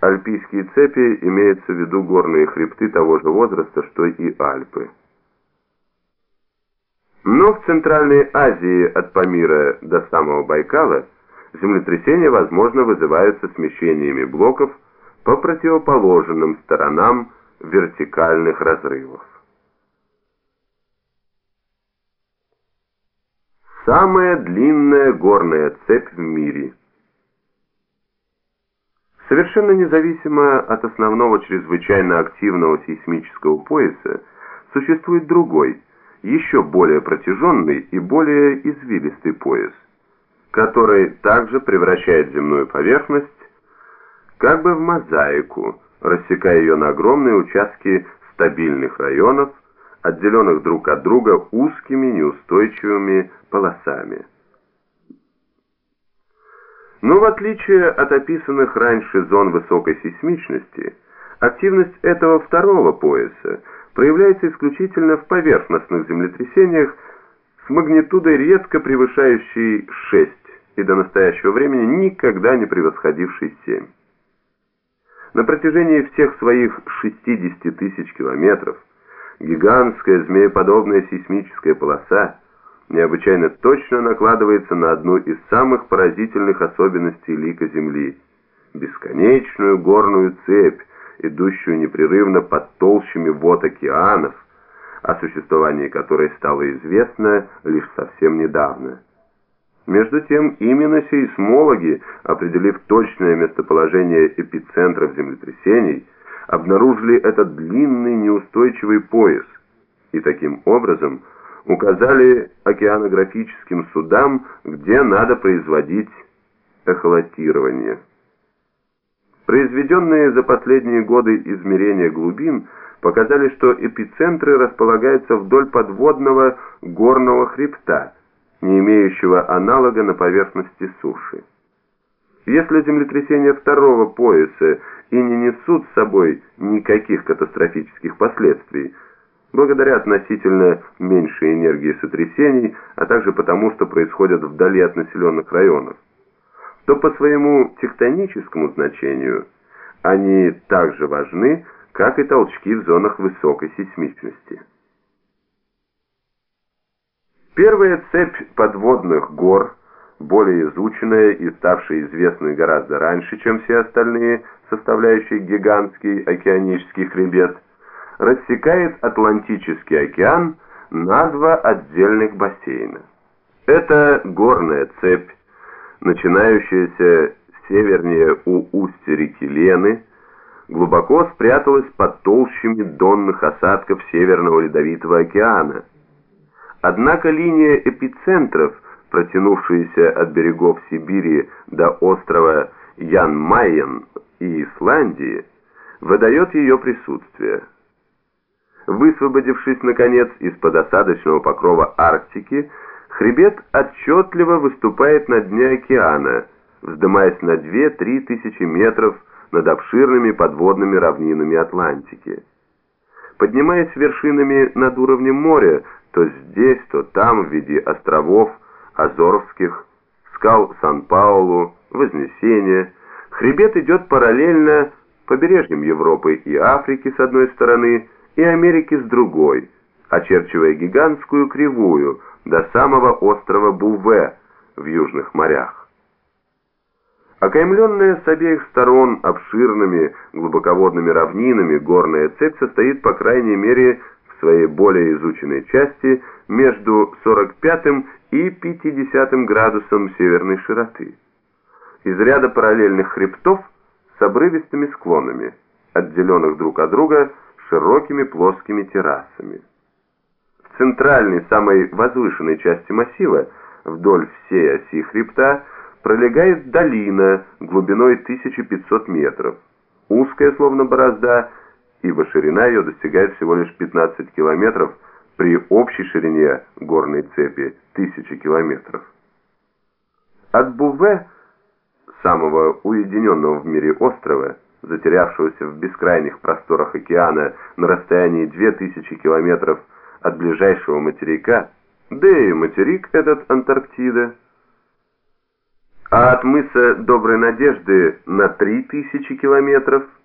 Альпийские цепи имеются в виду горные хребты того же возраста, что и Альпы. Но в Центральной Азии от Памира до самого Байкала землетрясения, возможно, вызываются смещениями блоков по противоположным сторонам вертикальных разрывов. Самая длинная горная цепь в мире. Совершенно независимо от основного чрезвычайно активного сейсмического пояса, существует другой, еще более протяженный и более извилистый пояс, который также превращает земную поверхность как бы в мозаику, рассекая ее на огромные участки стабильных районов, отделенных друг от друга узкими неустойчивыми полосами. Но в отличие от описанных раньше зон высокой сейсмичности, активность этого второго пояса проявляется исключительно в поверхностных землетрясениях с магнитудой редко превышающей 6 и до настоящего времени никогда не превосходившей 7. На протяжении всех своих 60 тысяч километров гигантская змееподобная сейсмическая полоса необычайно точно накладывается на одну из самых поразительных особенностей лика Земли – бесконечную горную цепь, идущую непрерывно под толщами вод океанов, о существовании которой стало известно лишь совсем недавно. Между тем, именно сейсмологи, определив точное местоположение эпицентров землетрясений, обнаружили этот длинный неустойчивый пояс и таким образом указали океанографическим судам, где надо производить эхолотирование. Произведенные за последние годы измерения глубин показали, что эпицентры располагаются вдоль подводного горного хребта, не имеющего аналога на поверхности суши. Если землетрясения второго пояса и не несут с собой никаких катастрофических последствий, благодаря относительно меньшей энергии сотрясений, а также потому, что происходят вдали от населенных районов, то по своему тектоническому значению они также важны, как и толчки в зонах высокой сейсмичности. Первая цепь подводных гор, более изученная и ставшая известной гораздо раньше, чем все остальные, составляющие гигантский океанический хребет, рассекает Атлантический океан на два отдельных бассейна. Это горная цепь, начинающаяся севернее у устья реки Лены, глубоко спряталась под толщами донных осадков Северного Ледовитого океана. Однако линия эпицентров, протянувшаяся от берегов Сибири до острова Ян-Майен и Исландии, выдает ее присутствие. Высвободившись, наконец, из-под осадочного покрова Арктики, хребет отчетливо выступает на дне океана, вздымаясь на 2-3 тысячи метров над обширными подводными равнинами Атлантики. Поднимаясь вершинами над уровнем моря, то здесь, то там, в виде островов, Азорских, скал Сан-Паулу, Вознесения, хребет идет параллельно побережьям Европы и Африки с одной стороны и Америки с другой, очерчивая гигантскую кривую до самого острова Буве в южных морях. Окаймленная с обеих сторон обширными глубоководными равнинами горная цепь состоит по крайней мере в своей более изученной части между 45 и 50 градусом северной широты. Из ряда параллельных хребтов с обрывистыми склонами, отделенных друг от друга широкими плоскими террасами. В центральной, самой возвышенной части массива, вдоль всей оси хребта, пролегает долина глубиной 1500 метров, узкая словно борозда, ибо ширина ее достигает всего лишь 15 километров при общей ширине горной цепи 1000 километров. От Буве, самого уединенного в мире острова, затерявшегося в бескрайних просторах океана на расстоянии 2000 километров от ближайшего материка, да и материк этот Антарктида, а от мыса Доброй Надежды на 3000 километров –